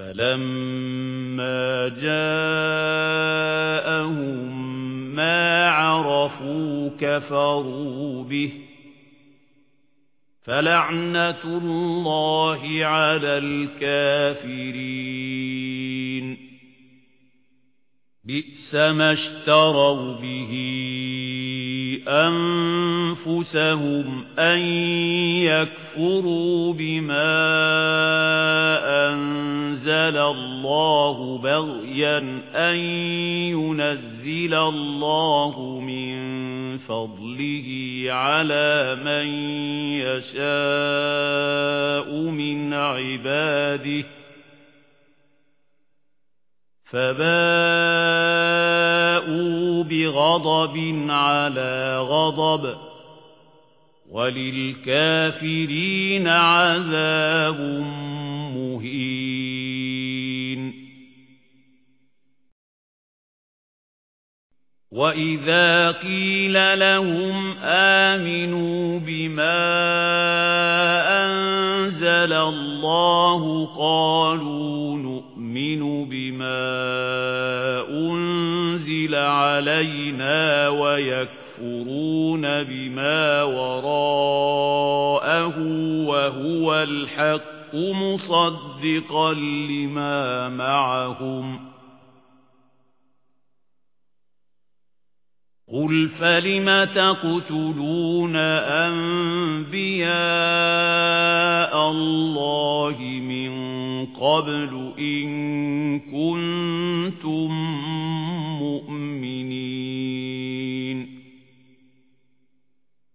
فَلَمَّا جَاءَهُم مَّا عَرَفُوا كَفَرُوا بِهِ فَلَعْنَةُ اللَّهِ عَلَى الْكَافِرِينَ بِئْسَ مَا اشْتَرَوْا بِهِ أَنفُسَهُمْ أَن يَكْفُرُوا بِمَا أَنزَلَ اللَّهُ بَغْيًا أَن يُنَزِّلَ اللَّهُ مِن فَضْلِهِ عَلَى مَن يَشَاءُ مِنْ عِبَادِهِ فَبَاءُوا بِغَضَبٍ عَلَى غَضَبٍ وَلِلْكَافِرِينَ عَذَابٌ مُهِينٌ. وَإِذَا قِيلَ لَهُمْ آمِنُوا بِمَا أَنزَلَ اللَّهُ قَالُوا نُؤْمِنُ بِمَا أُنزِلَ عَلَيْنَا وَيَكْفُرُونَ بِمَا وَرَاءَهُ وَهُوَ الْحَقُّ مُصَدِّقًا لِمَا مَعَهُمْ قُلْ فَلِمَ تَقْتُلُونَ أَنبِيَاءَ اللَّهِ مِن قَبْلُ إِن كُنتُم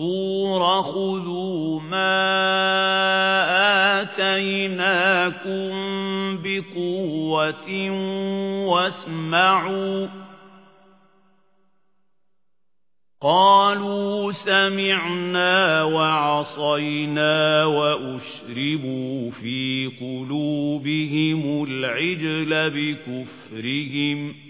الطُّورَ خُذُوا مَا آتَيْنَاكُمْ بِقُوَّةٍ وَاسْمَعُوا. قَالُوا سَمِعْنَا وَعَصَيْنَا وَأُشْرِبُوا فِي قُلُوبِهِمُ الْعِجْلَ بِكُفْرِهِمْ.